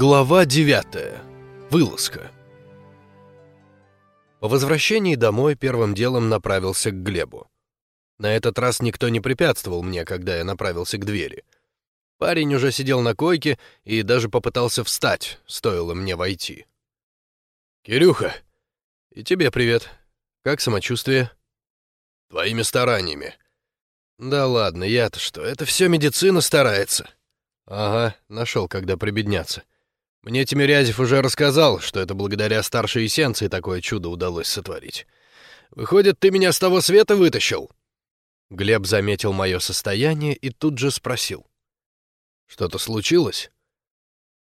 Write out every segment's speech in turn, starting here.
Глава 9. Вылазка. По возвращении домой первым делом направился к Глебу. На этот раз никто не препятствовал мне, когда я направился к двери. Парень уже сидел на койке и даже попытался встать, стоило мне войти. «Кирюха, и тебе привет. Как самочувствие?» «Твоими стараниями». «Да ладно, я-то что, это все медицина старается». «Ага, нашел, когда прибедняться». Мне Тимирязев уже рассказал, что это благодаря старшей эссенции такое чудо удалось сотворить. Выходит, ты меня с того света вытащил?» Глеб заметил мое состояние и тут же спросил. «Что-то случилось?»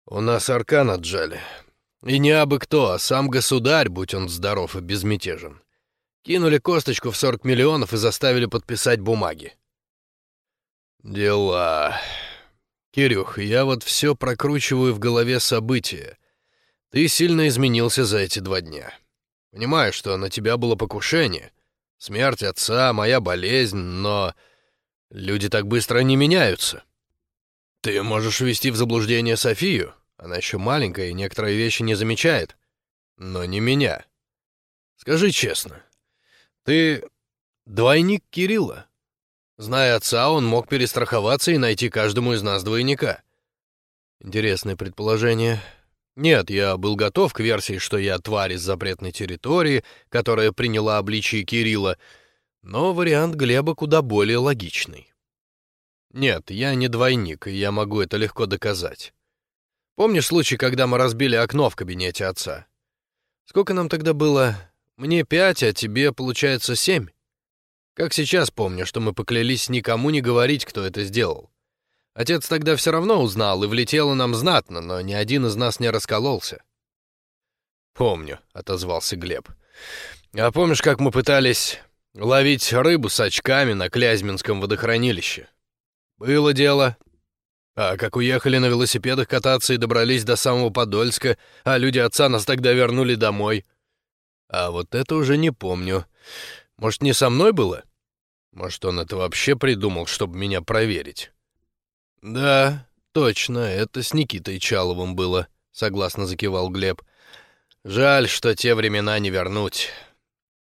«У нас аркан отжали. И не абы кто, а сам государь, будь он здоров и безмятежен. Кинули косточку в 40 миллионов и заставили подписать бумаги». «Дела...» «Кирюх, я вот все прокручиваю в голове события. Ты сильно изменился за эти два дня. Понимаю, что на тебя было покушение. Смерть отца, моя болезнь, но... Люди так быстро не меняются. Ты можешь ввести в заблуждение Софию. Она еще маленькая и некоторые вещи не замечает. Но не меня. Скажи честно, ты двойник Кирилла?» Зная отца, он мог перестраховаться и найти каждому из нас двойника. Интересное предположение. Нет, я был готов к версии, что я тварь из запретной территории, которая приняла обличие Кирилла, но вариант Глеба куда более логичный. Нет, я не двойник, и я могу это легко доказать. Помнишь случай, когда мы разбили окно в кабинете отца? Сколько нам тогда было? Мне пять, а тебе, получается, семь? Как сейчас помню, что мы поклялись никому не говорить, кто это сделал. Отец тогда все равно узнал, и влетело нам знатно, но ни один из нас не раскололся. «Помню», — отозвался Глеб. «А помнишь, как мы пытались ловить рыбу с очками на Клязьминском водохранилище? Было дело. А как уехали на велосипедах кататься и добрались до самого Подольска, а люди отца нас тогда вернули домой? А вот это уже не помню. Может, не со мной было? Может, он это вообще придумал, чтобы меня проверить? Да, точно, это с Никитой Чаловым было, согласно закивал Глеб. Жаль, что те времена не вернуть.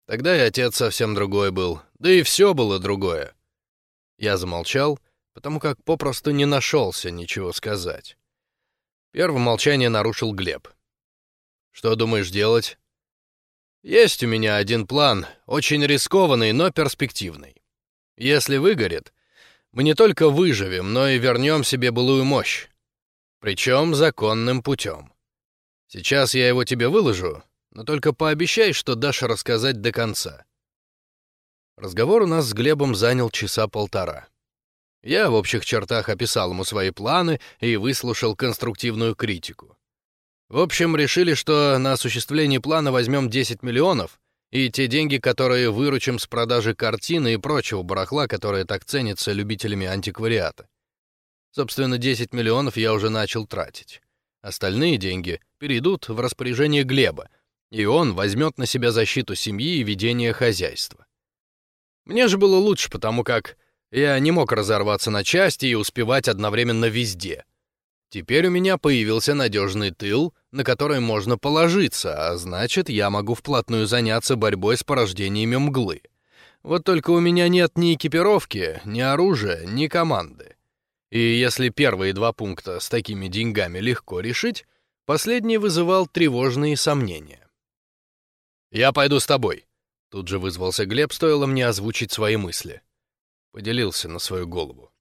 Тогда и отец совсем другой был, да и все было другое. Я замолчал, потому как попросту не нашелся ничего сказать. Первое молчание нарушил Глеб. «Что думаешь делать?» Есть у меня один план, очень рискованный, но перспективный. Если выгорит, мы не только выживем, но и вернем себе былую мощь. Причем законным путем. Сейчас я его тебе выложу, но только пообещай, что дашь рассказать до конца. Разговор у нас с Глебом занял часа полтора. Я в общих чертах описал ему свои планы и выслушал конструктивную критику. В общем, решили, что на осуществление плана возьмем 10 миллионов, и те деньги, которые выручим с продажи картины и прочего барахла, которое так ценится любителями антиквариата. Собственно, 10 миллионов я уже начал тратить. Остальные деньги перейдут в распоряжение Глеба, и он возьмет на себя защиту семьи и ведение хозяйства. Мне же было лучше, потому как я не мог разорваться на части и успевать одновременно везде — Теперь у меня появился надежный тыл, на который можно положиться, а значит, я могу вплотную заняться борьбой с порождениями мглы. Вот только у меня нет ни экипировки, ни оружия, ни команды. И если первые два пункта с такими деньгами легко решить, последний вызывал тревожные сомнения. «Я пойду с тобой», — тут же вызвался Глеб, стоило мне озвучить свои мысли. Поделился на свою голову.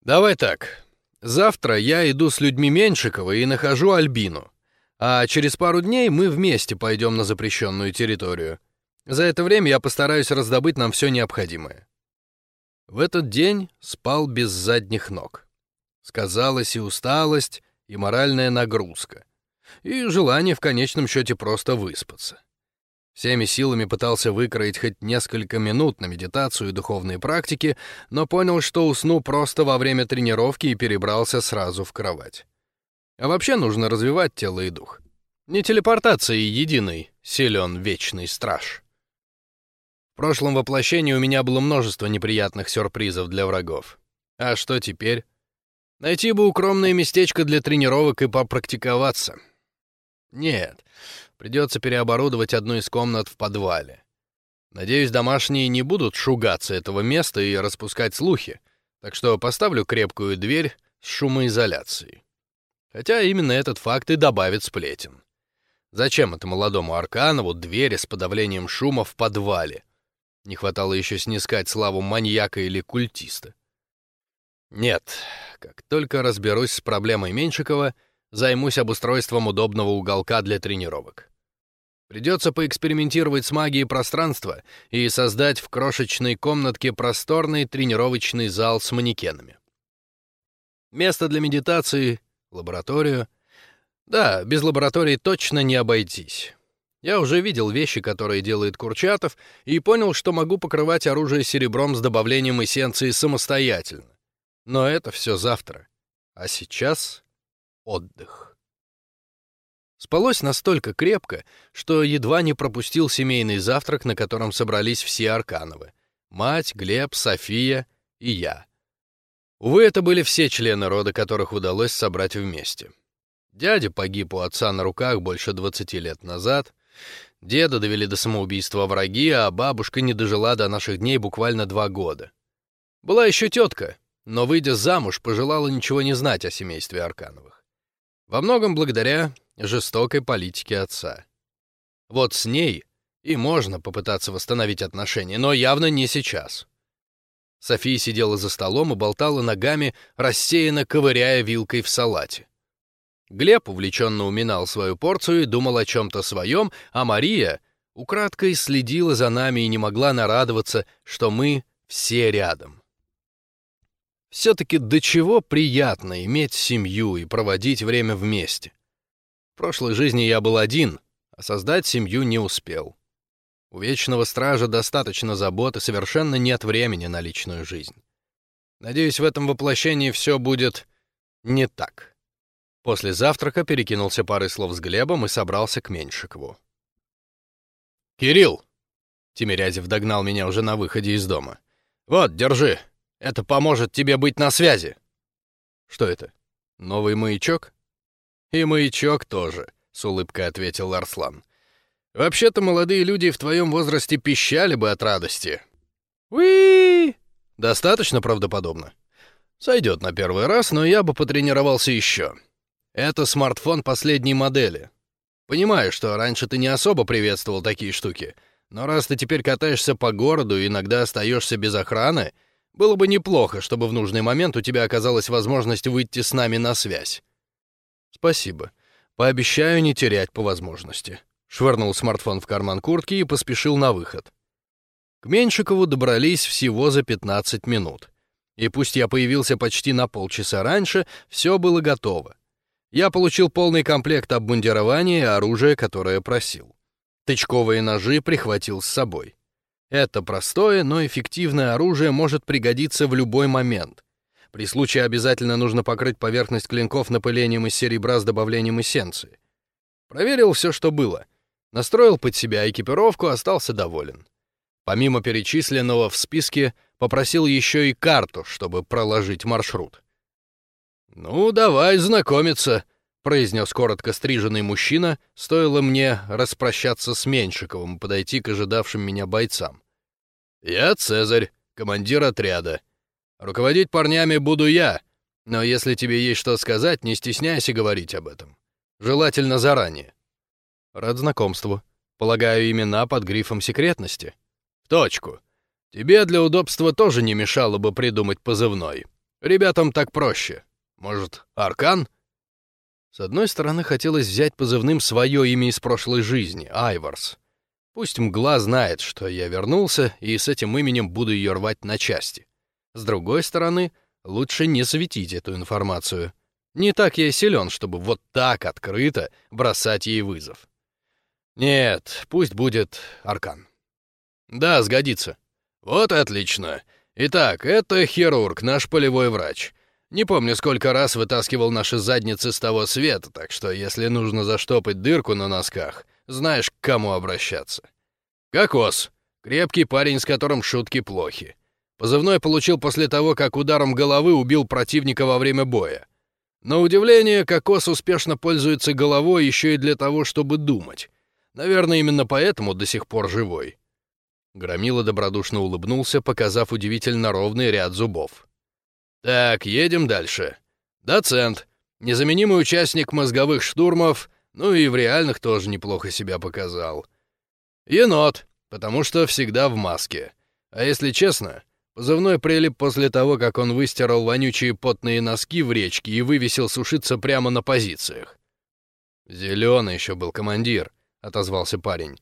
«Давай так, Завтра я иду с людьми Меньшикова и нахожу Альбину. А через пару дней мы вместе пойдем на запрещенную территорию. За это время я постараюсь раздобыть нам все необходимое. В этот день спал без задних ног. Сказалась и усталость, и моральная нагрузка, и желание в конечном счете просто выспаться. Всеми силами пытался выкроить хоть несколько минут на медитацию и духовные практики, но понял, что усну просто во время тренировки и перебрался сразу в кровать. А вообще нужно развивать тело и дух. Не телепортацией единой силен вечный страж. В прошлом воплощении у меня было множество неприятных сюрпризов для врагов. А что теперь? Найти бы укромное местечко для тренировок и попрактиковаться. Нет, придется переоборудовать одну из комнат в подвале. Надеюсь, домашние не будут шугаться этого места и распускать слухи, так что поставлю крепкую дверь с шумоизоляцией. Хотя именно этот факт и добавит сплетен. Зачем это молодому Арканову двери с подавлением шума в подвале? Не хватало еще снискать славу маньяка или культиста. Нет, как только разберусь с проблемой Меньшикова, займусь обустройством удобного уголка для тренировок. Придется поэкспериментировать с магией пространства и создать в крошечной комнатке просторный тренировочный зал с манекенами. Место для медитации, лабораторию. Да, без лаборатории точно не обойтись. Я уже видел вещи, которые делает Курчатов, и понял, что могу покрывать оружие серебром с добавлением эссенции самостоятельно. Но это все завтра. А сейчас отдых. Спалось настолько крепко, что едва не пропустил семейный завтрак, на котором собрались все Аркановы. Мать, Глеб, София и я. Увы, это были все члены рода, которых удалось собрать вместе. Дядя погиб у отца на руках больше 20 лет назад. Деда довели до самоубийства враги, а бабушка не дожила до наших дней буквально два года. Была еще тетка, но, выйдя замуж, пожелала ничего не знать о семействе Аркановых. Во многом благодаря жестокой политики отца. Вот с ней и можно попытаться восстановить отношения, но явно не сейчас. София сидела за столом и болтала ногами, рассеянно ковыряя вилкой в салате. Глеб увлеченно уминал свою порцию и думал о чем-то своем, а Мария украдкой следила за нами и не могла нарадоваться, что мы все рядом. Все-таки до чего приятно иметь семью и проводить время вместе. В прошлой жизни я был один, а создать семью не успел. У Вечного Стража достаточно забот и совершенно нет времени на личную жизнь. Надеюсь, в этом воплощении все будет не так. После завтрака перекинулся парой слов с Глебом и собрался к Меньшикову. «Кирилл!» Тимирязев догнал меня уже на выходе из дома. «Вот, держи. Это поможет тебе быть на связи». «Что это? Новый маячок?» «И маячок тоже», — с улыбкой ответил Арслан. «Вообще-то молодые люди в твоем возрасте пищали бы от радости». «Уи!» «Достаточно правдоподобно?» «Сойдет на первый раз, но я бы потренировался еще. Это смартфон последней модели. Понимаю, что раньше ты не особо приветствовал такие штуки, но раз ты теперь катаешься по городу и иногда остаешься без охраны, было бы неплохо, чтобы в нужный момент у тебя оказалась возможность выйти с нами на связь. «Спасибо. Пообещаю не терять по возможности». Швырнул смартфон в карман куртки и поспешил на выход. К Меньшикову добрались всего за 15 минут. И пусть я появился почти на полчаса раньше, все было готово. Я получил полный комплект обмундирования и оружия, которое просил. Тычковые ножи прихватил с собой. Это простое, но эффективное оружие может пригодиться в любой момент. При случае обязательно нужно покрыть поверхность клинков напылением из серебра с добавлением эссенции. Проверил все, что было. Настроил под себя экипировку, остался доволен. Помимо перечисленного в списке, попросил еще и карту, чтобы проложить маршрут. «Ну, давай знакомиться», — произнес коротко стриженный мужчина, стоило мне распрощаться с Меньшиковым и подойти к ожидавшим меня бойцам. «Я Цезарь, командир отряда. Руководить парнями буду я, но если тебе есть что сказать, не стесняйся говорить об этом. Желательно заранее. Рад знакомству. Полагаю, имена под грифом секретности. В точку. Тебе для удобства тоже не мешало бы придумать позывной. Ребятам так проще. Может, Аркан? С одной стороны, хотелось взять позывным свое имя из прошлой жизни — Айварс. Пусть мгла знает, что я вернулся, и с этим именем буду ее рвать на части. С другой стороны, лучше не светить эту информацию. Не так я силен, чтобы вот так открыто бросать ей вызов. Нет, пусть будет Аркан. Да, сгодится. Вот отлично. Итак, это хирург, наш полевой врач. Не помню, сколько раз вытаскивал наши задницы с того света, так что если нужно заштопать дырку на носках, знаешь, к кому обращаться. Кокос. Крепкий парень, с которым шутки плохи. Позывной получил после того, как ударом головы убил противника во время боя. На удивление, Кокос успешно пользуется головой еще и для того, чтобы думать. Наверное, именно поэтому до сих пор живой. Громила добродушно улыбнулся, показав удивительно ровный ряд зубов. «Так, едем дальше. Доцент, незаменимый участник мозговых штурмов, ну и в реальных тоже неплохо себя показал. Енот, потому что всегда в маске. А если честно, позывной прилип после того, как он выстирал вонючие потные носки в речке и вывесил сушиться прямо на позициях. «Зеленый еще был командир», — отозвался парень.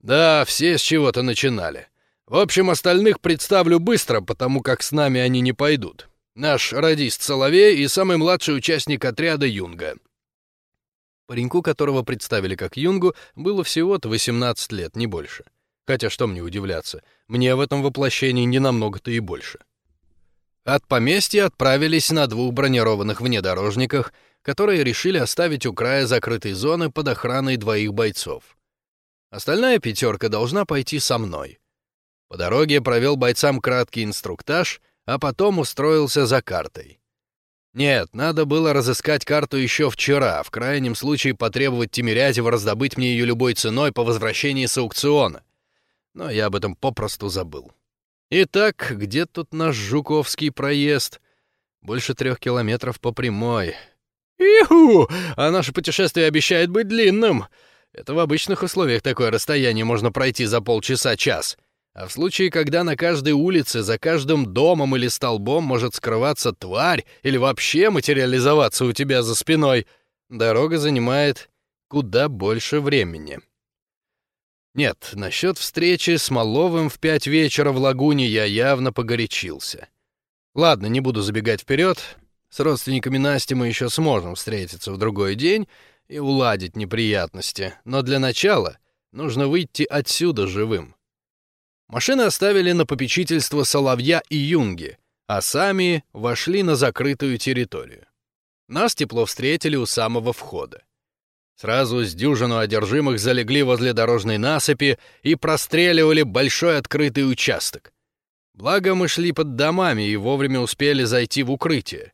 Да, все с чего-то начинали. В общем, остальных представлю быстро, потому как с нами они не пойдут. Наш радист Соловей и самый младший участник отряда Юнга. Пареньку, которого представили как Юнгу, было всего-то 18 лет, не больше. Хотя что мне удивляться, мне в этом воплощении не намного-то и больше. От поместья отправились на двух бронированных внедорожниках, которые решили оставить у края закрытой зоны под охраной двоих бойцов. Остальная пятерка должна пойти со мной. По дороге провел бойцам краткий инструктаж, а потом устроился за картой. Нет, надо было разыскать карту еще вчера, в крайнем случае потребовать Тимирязева раздобыть мне ее любой ценой по возвращении с аукциона. Но я об этом попросту забыл. Итак, где тут наш Жуковский проезд? Больше трех километров по прямой. Иху! А наше путешествие обещает быть длинным. Это в обычных условиях такое расстояние можно пройти за полчаса-час. А в случае, когда на каждой улице, за каждым домом или столбом может скрываться тварь или вообще материализоваться у тебя за спиной, дорога занимает куда больше времени. Нет, насчет встречи с Маловым в пять вечера в лагуне я явно погорячился. Ладно, не буду забегать вперед. С родственниками Насти мы еще сможем встретиться в другой день, и уладить неприятности, но для начала нужно выйти отсюда живым. Машины оставили на попечительство Соловья и Юнги, а сами вошли на закрытую территорию. Нас тепло встретили у самого входа. Сразу с дюжину одержимых залегли возле дорожной насыпи и простреливали большой открытый участок. Благо мы шли под домами и вовремя успели зайти в укрытие.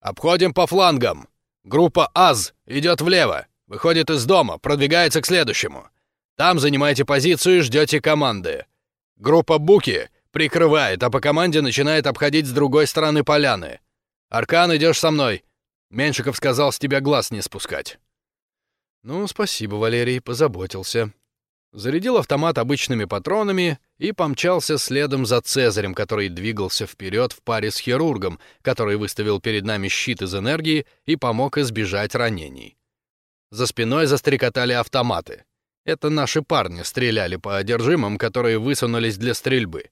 «Обходим по флангам!» Группа АЗ идет влево, выходит из дома, продвигается к следующему. Там занимаете позицию и ждете команды. Группа Буки прикрывает, а по команде начинает обходить с другой стороны поляны. Аркан, идешь со мной. Меншиков сказал с тебя глаз не спускать. Ну, спасибо, Валерий, позаботился. Зарядил автомат обычными патронами и помчался следом за Цезарем, который двигался вперед в паре с хирургом, который выставил перед нами щит из энергии и помог избежать ранений. За спиной застрекотали автоматы. Это наши парни стреляли по одержимым, которые высунулись для стрельбы.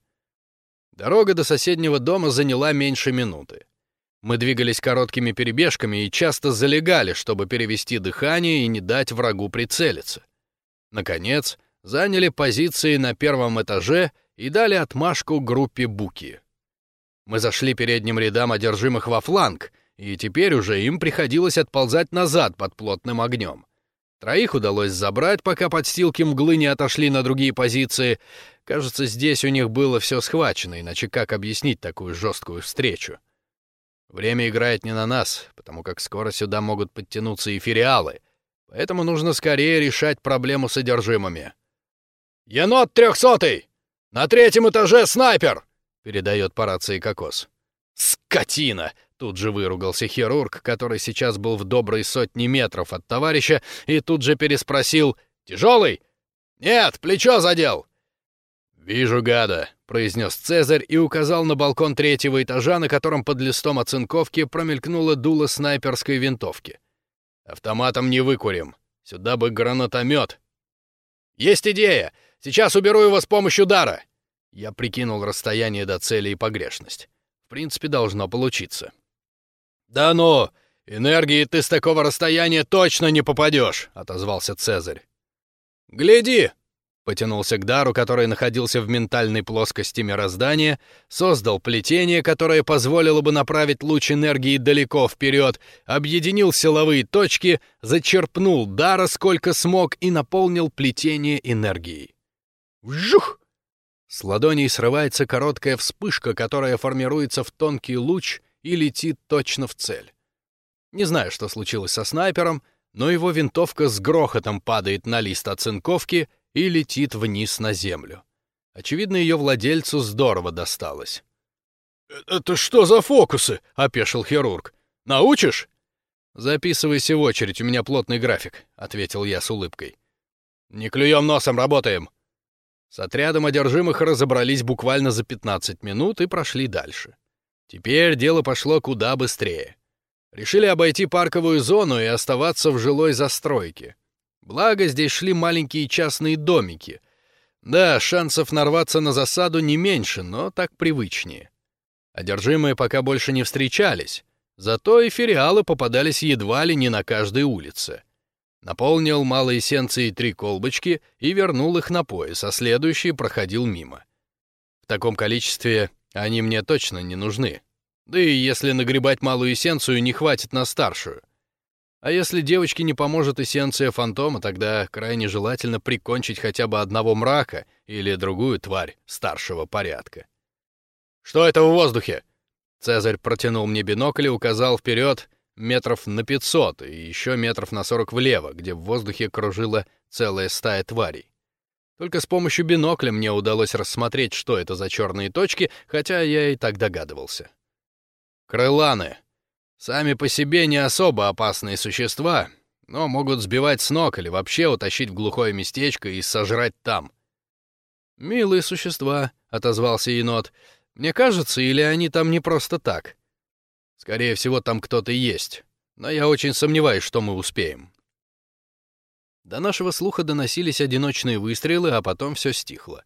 Дорога до соседнего дома заняла меньше минуты. Мы двигались короткими перебежками и часто залегали, чтобы перевести дыхание и не дать врагу прицелиться. Наконец, заняли позиции на первом этаже и дали отмашку группе Буки. Мы зашли передним рядам одержимых во фланг, и теперь уже им приходилось отползать назад под плотным огнем. Троих удалось забрать, пока подстилки мглы не отошли на другие позиции. Кажется, здесь у них было все схвачено, иначе как объяснить такую жесткую встречу? Время играет не на нас, потому как скоро сюда могут подтянуться и фериалы, поэтому нужно скорее решать проблему содержимыми. «Енот трехсотый! На третьем этаже снайпер!» — передает по рации Кокос. «Скотина!» — тут же выругался хирург, который сейчас был в доброй сотне метров от товарища, и тут же переспросил «Тяжелый?» «Нет, плечо задел!» «Вижу гада», — произнес Цезарь и указал на балкон третьего этажа, на котором под листом оцинковки промелькнуло дуло снайперской винтовки. «Автоматом не выкурим. Сюда бы гранатомет». «Есть идея! Сейчас уберу его с помощью дара!» Я прикинул расстояние до цели и погрешность. В принципе, должно получиться. «Да ну! Энергии ты с такого расстояния точно не попадешь!» — отозвался Цезарь. «Гляди!» Потянулся к дару, который находился в ментальной плоскости мироздания, создал плетение, которое позволило бы направить луч энергии далеко вперед, объединил силовые точки, зачерпнул дара сколько смог и наполнил плетение энергией. Вжух! С ладоней срывается короткая вспышка, которая формируется в тонкий луч и летит точно в цель. Не знаю, что случилось со снайпером, но его винтовка с грохотом падает на лист оцинковки и летит вниз на землю. Очевидно, ее владельцу здорово досталось. «Это что за фокусы?» — опешил хирург. «Научишь?» «Записывайся в очередь, у меня плотный график», — ответил я с улыбкой. «Не клюем носом, работаем!» С отрядом одержимых разобрались буквально за 15 минут и прошли дальше. Теперь дело пошло куда быстрее. Решили обойти парковую зону и оставаться в жилой застройке. Благо, здесь шли маленькие частные домики. Да, шансов нарваться на засаду не меньше, но так привычнее. Одержимые пока больше не встречались, зато и фериалы попадались едва ли не на каждой улице. Наполнил малой эссенцией три колбочки и вернул их на пояс, а следующий проходил мимо. В таком количестве они мне точно не нужны. Да и если нагребать малую эссенцию, не хватит на старшую. А если девочке не поможет эссенция фантома, тогда крайне желательно прикончить хотя бы одного мрака или другую тварь старшего порядка. «Что это в воздухе?» Цезарь протянул мне бинокль и указал вперед метров на 500 и еще метров на 40 влево, где в воздухе кружила целая стая тварей. Только с помощью бинокля мне удалось рассмотреть, что это за черные точки, хотя я и так догадывался. Крыланы. Сами по себе не особо опасные существа, но могут сбивать с ног или вообще утащить в глухое местечко и сожрать там. «Милые существа», — отозвался енот. «Мне кажется, или они там не просто так? Скорее всего, там кто-то есть, но я очень сомневаюсь, что мы успеем». До нашего слуха доносились одиночные выстрелы, а потом все стихло.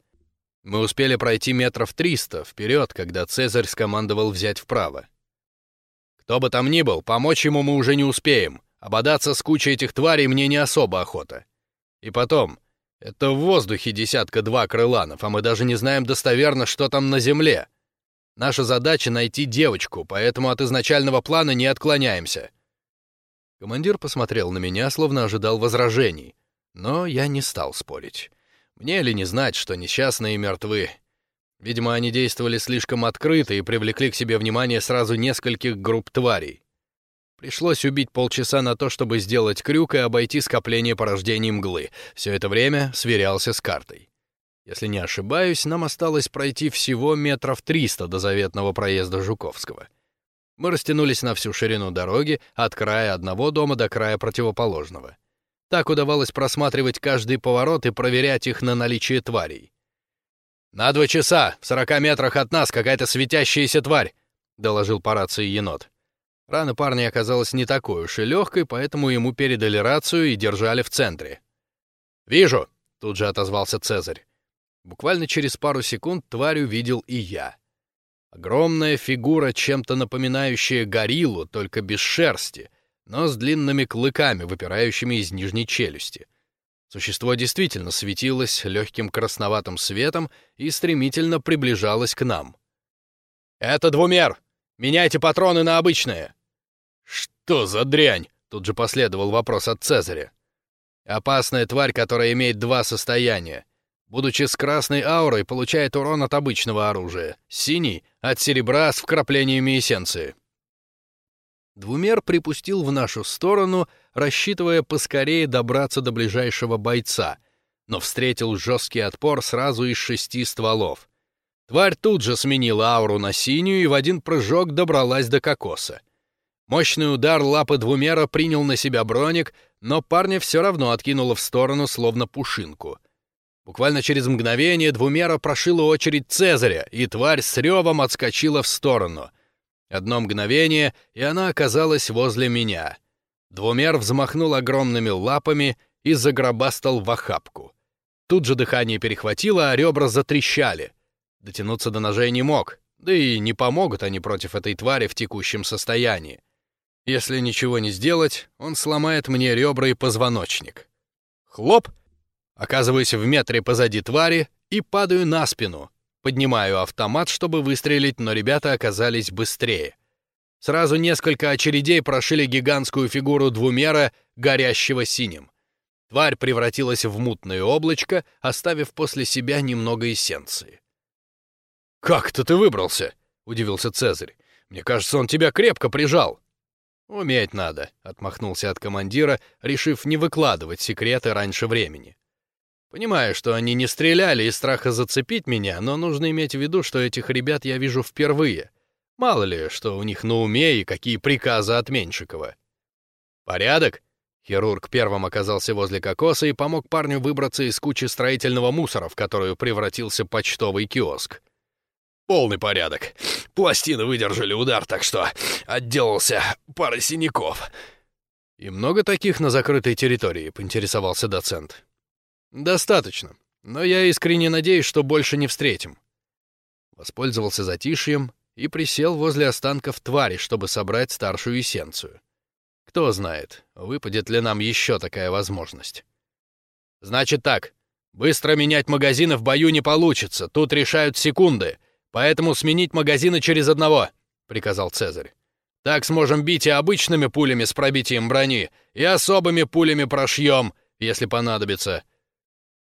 Мы успели пройти метров триста вперед, когда Цезарь скомандовал взять вправо. Кто бы там ни был, помочь ему мы уже не успеем. Ободаться с кучей этих тварей мне не особо охота. И потом, это в воздухе десятка-два крыланов, а мы даже не знаем достоверно, что там на земле. Наша задача — найти девочку, поэтому от изначального плана не отклоняемся». Командир посмотрел на меня, словно ожидал возражений. Но я не стал спорить. Мне ли не знать, что несчастные мертвы, Видимо, они действовали слишком открыто и привлекли к себе внимание сразу нескольких групп тварей. Пришлось убить полчаса на то, чтобы сделать крюк и обойти скопление порождений мглы. Все это время сверялся с картой. Если не ошибаюсь, нам осталось пройти всего метров триста до заветного проезда Жуковского. Мы растянулись на всю ширину дороги, от края одного дома до края противоположного. Так удавалось просматривать каждый поворот и проверять их на наличие тварей. «На два часа, в сорока метрах от нас какая-то светящаяся тварь», — доложил по рации енот. Рана парня оказалась не такой уж и легкой, поэтому ему передали рацию и держали в центре. «Вижу», — тут же отозвался Цезарь. Буквально через пару секунд тварь увидел и я. Огромная фигура, чем-то напоминающая гориллу, только без шерсти, но с длинными клыками, выпирающими из нижней челюсти. Существо действительно светилось легким красноватым светом и стремительно приближалось к нам. «Это двумер! Меняйте патроны на обычные!» «Что за дрянь?» — тут же последовал вопрос от Цезаря. «Опасная тварь, которая имеет два состояния. Будучи с красной аурой, получает урон от обычного оружия, синий — от серебра с вкраплениями эссенции». Двумер припустил в нашу сторону, рассчитывая поскорее добраться до ближайшего бойца, но встретил жесткий отпор сразу из шести стволов. Тварь тут же сменила ауру на синюю и в один прыжок добралась до кокоса. Мощный удар лапы двумера принял на себя броник, но парня все равно откинуло в сторону, словно пушинку. Буквально через мгновение двумера прошила очередь Цезаря, и тварь с ревом отскочила в сторону — Одно мгновение, и она оказалась возле меня. Двумер взмахнул огромными лапами и загробастал в охапку. Тут же дыхание перехватило, а ребра затрещали. Дотянуться до ножей не мог, да и не помогут они против этой твари в текущем состоянии. Если ничего не сделать, он сломает мне ребра и позвоночник. Хлоп! Оказываюсь в метре позади твари и падаю на спину, Поднимаю автомат, чтобы выстрелить, но ребята оказались быстрее. Сразу несколько очередей прошили гигантскую фигуру двумера, горящего синим. Тварь превратилась в мутное облачко, оставив после себя немного эссенции. «Как это ты выбрался?» — удивился Цезарь. «Мне кажется, он тебя крепко прижал». «Уметь надо», — отмахнулся от командира, решив не выкладывать секреты раньше времени. Понимаю, что они не стреляли из страха зацепить меня, но нужно иметь в виду, что этих ребят я вижу впервые. Мало ли, что у них на уме и какие приказы от Меньшикова. «Порядок?» Хирург первым оказался возле кокоса и помог парню выбраться из кучи строительного мусора, в которую превратился почтовый киоск. «Полный порядок. Пластины выдержали удар, так что отделался парой синяков». «И много таких на закрытой территории?» — поинтересовался доцент. «Достаточно, но я искренне надеюсь, что больше не встретим». Воспользовался затишьем и присел возле останков твари, чтобы собрать старшую эссенцию. Кто знает, выпадет ли нам еще такая возможность. «Значит так, быстро менять магазины в бою не получится, тут решают секунды, поэтому сменить магазины через одного», — приказал Цезарь. «Так сможем бить и обычными пулями с пробитием брони, и особыми пулями прошьем, если понадобится».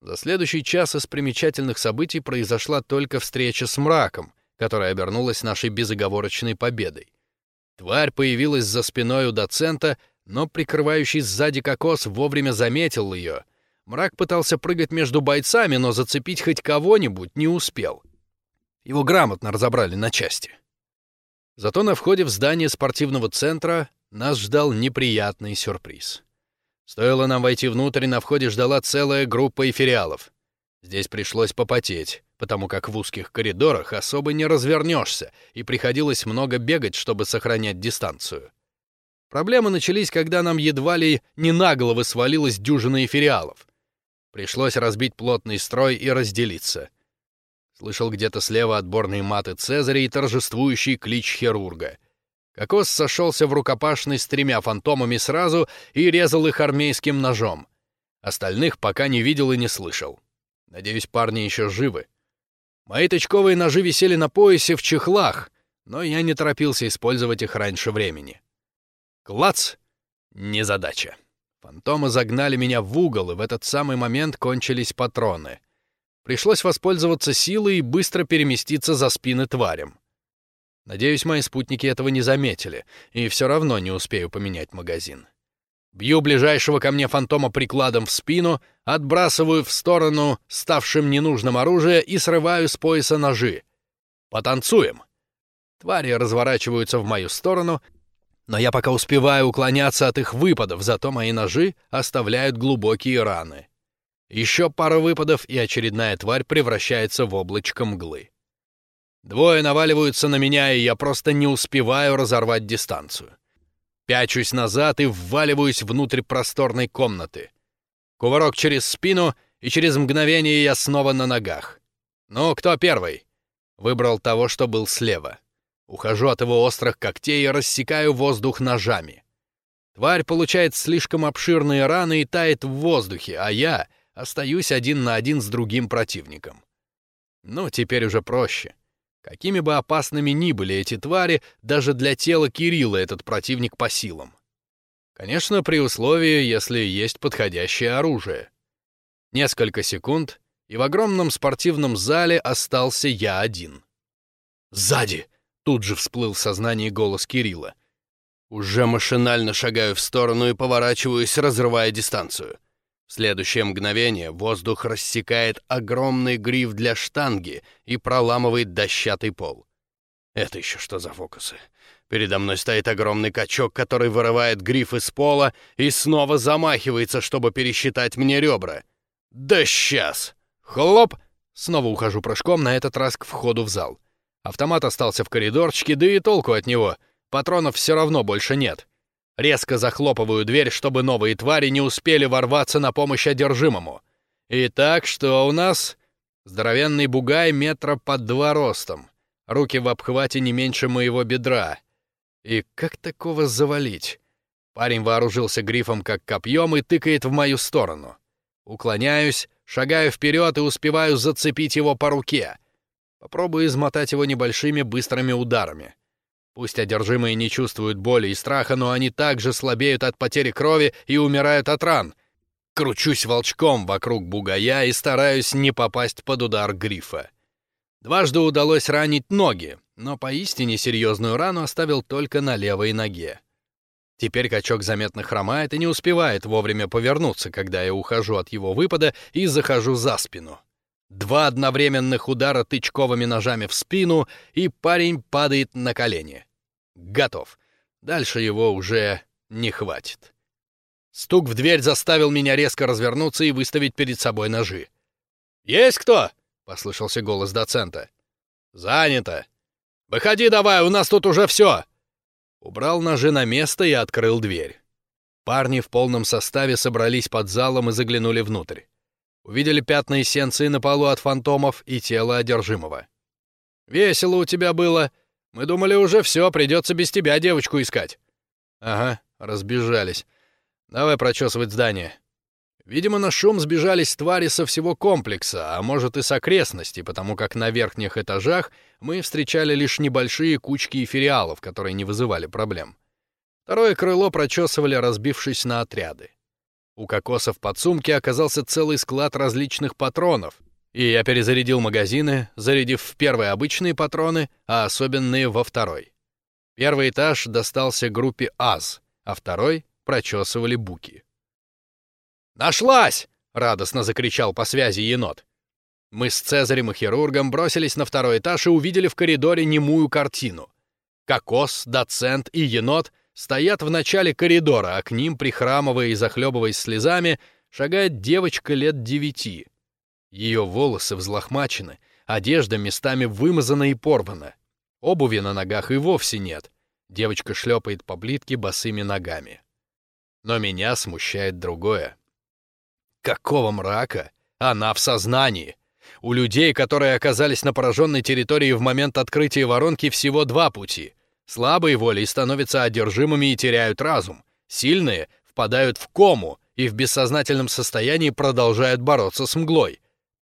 За следующий час из примечательных событий произошла только встреча с мраком, которая обернулась нашей безоговорочной победой. Тварь появилась за спиной у доцента, но прикрывающий сзади кокос вовремя заметил ее. Мрак пытался прыгать между бойцами, но зацепить хоть кого-нибудь не успел. Его грамотно разобрали на части. Зато на входе в здание спортивного центра нас ждал неприятный сюрприз. Стоило нам войти внутрь, на входе ждала целая группа эфириалов. Здесь пришлось попотеть, потому как в узких коридорах особо не развернешься, и приходилось много бегать, чтобы сохранять дистанцию. Проблемы начались, когда нам едва ли не на головы свалилась дюжина эфириалов. Пришлось разбить плотный строй и разделиться. Слышал где-то слева отборные маты Цезаря и торжествующий клич хирурга — Кокос сошелся в рукопашной с тремя фантомами сразу и резал их армейским ножом. Остальных пока не видел и не слышал. Надеюсь, парни еще живы. Мои тычковые ножи висели на поясе в чехлах, но я не торопился использовать их раньше времени. Клац! Незадача. Фантомы загнали меня в угол, и в этот самый момент кончились патроны. Пришлось воспользоваться силой и быстро переместиться за спины тварям. Надеюсь, мои спутники этого не заметили, и все равно не успею поменять магазин. Бью ближайшего ко мне фантома прикладом в спину, отбрасываю в сторону ставшим ненужным оружие и срываю с пояса ножи. Потанцуем. Твари разворачиваются в мою сторону, но я пока успеваю уклоняться от их выпадов, зато мои ножи оставляют глубокие раны. Еще пара выпадов, и очередная тварь превращается в облачко мглы. Двое наваливаются на меня, и я просто не успеваю разорвать дистанцию. Пячусь назад и вваливаюсь внутрь просторной комнаты. Кувырок через спину, и через мгновение я снова на ногах. «Ну, кто первый?» Выбрал того, что был слева. Ухожу от его острых когтей и рассекаю воздух ножами. Тварь получает слишком обширные раны и тает в воздухе, а я остаюсь один на один с другим противником. Ну, теперь уже проще. Какими бы опасными ни были эти твари, даже для тела Кирилла этот противник по силам. Конечно, при условии, если есть подходящее оружие. Несколько секунд, и в огромном спортивном зале остался я один. «Сзади!» — тут же всплыл в сознании голос Кирилла. Уже машинально шагаю в сторону и поворачиваюсь, разрывая дистанцию. В следующее мгновение воздух рассекает огромный гриф для штанги и проламывает дощатый пол. Это еще что за фокусы? Передо мной стоит огромный качок, который вырывает гриф из пола и снова замахивается, чтобы пересчитать мне ребра. Да сейчас! Хлоп! Снова ухожу прыжком, на этот раз к входу в зал. Автомат остался в коридорчике, да и толку от него. Патронов все равно больше нет. Резко захлопываю дверь, чтобы новые твари не успели ворваться на помощь одержимому. Итак, что у нас? Здоровенный бугай метра под два ростом. Руки в обхвате не меньше моего бедра. И как такого завалить? Парень вооружился грифом как копьем и тыкает в мою сторону. Уклоняюсь, шагаю вперед и успеваю зацепить его по руке. Попробую измотать его небольшими быстрыми ударами. Пусть одержимые не чувствуют боли и страха, но они также слабеют от потери крови и умирают от ран. Кручусь волчком вокруг бугая и стараюсь не попасть под удар грифа. Дважды удалось ранить ноги, но поистине серьезную рану оставил только на левой ноге. Теперь качок заметно хромает и не успевает вовремя повернуться, когда я ухожу от его выпада и захожу за спину. Два одновременных удара тычковыми ножами в спину, и парень падает на колени. Готов. Дальше его уже не хватит. Стук в дверь заставил меня резко развернуться и выставить перед собой ножи. «Есть кто?» — послышался голос доцента. «Занято. Выходи давай, у нас тут уже все!» Убрал ножи на место и открыл дверь. Парни в полном составе собрались под залом и заглянули внутрь. Увидели пятна эссенции на полу от фантомов и тело одержимого. «Весело у тебя было. Мы думали, уже все, придется без тебя девочку искать». «Ага, разбежались. Давай прочесывать здание. Видимо, на шум сбежались твари со всего комплекса, а может и с окрестностей, потому как на верхних этажах мы встречали лишь небольшие кучки эфириалов, которые не вызывали проблем. Второе крыло прочесывали, разбившись на отряды. У кокоса в подсумке оказался целый склад различных патронов, и я перезарядил магазины, зарядив в первые обычные патроны, а особенные во второй. Первый этаж достался группе АЗ, а второй прочесывали буки. «Нашлась!» — радостно закричал по связи енот. Мы с Цезарем и хирургом бросились на второй этаж и увидели в коридоре немую картину. Кокос, доцент и енот стоят в начале коридора, а к ним, прихрамывая и захлебываясь слезами, шагает девочка лет девяти. Ее волосы взлохмачены, одежда местами вымазана и порвана. Обуви на ногах и вовсе нет. Девочка шлепает по плитке босыми ногами. Но меня смущает другое. Какого мрака? Она в сознании. У людей, которые оказались на пораженной территории в момент открытия воронки, всего два пути. Слабые волей становятся одержимыми и теряют разум. Сильные впадают в кому и в бессознательном состоянии продолжают бороться с мглой.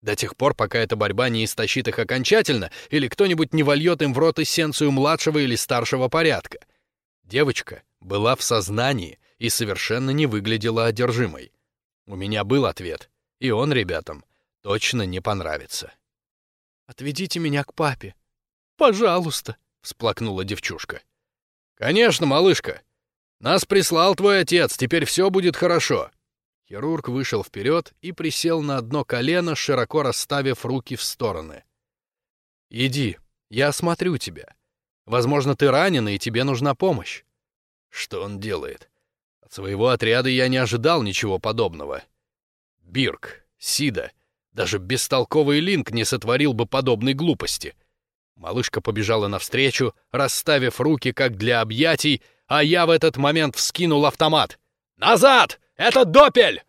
До тех пор, пока эта борьба не истощит их окончательно или кто-нибудь не вольет им в рот эссенцию младшего или старшего порядка. Девочка была в сознании и совершенно не выглядела одержимой. У меня был ответ, и он ребятам точно не понравится. «Отведите меня к папе. Пожалуйста», — всплакнула девчушка. «Конечно, малышка. Нас прислал твой отец, теперь все будет хорошо». Хирург вышел вперед и присел на одно колено, широко расставив руки в стороны. «Иди, я осмотрю тебя. Возможно, ты ранен, и тебе нужна помощь». Что он делает? От своего отряда я не ожидал ничего подобного. Бирк, Сида, даже бестолковый Линк не сотворил бы подобной глупости. Малышка побежала навстречу, расставив руки как для объятий, а я в этот момент вскинул автомат. «Назад! Это Допель!»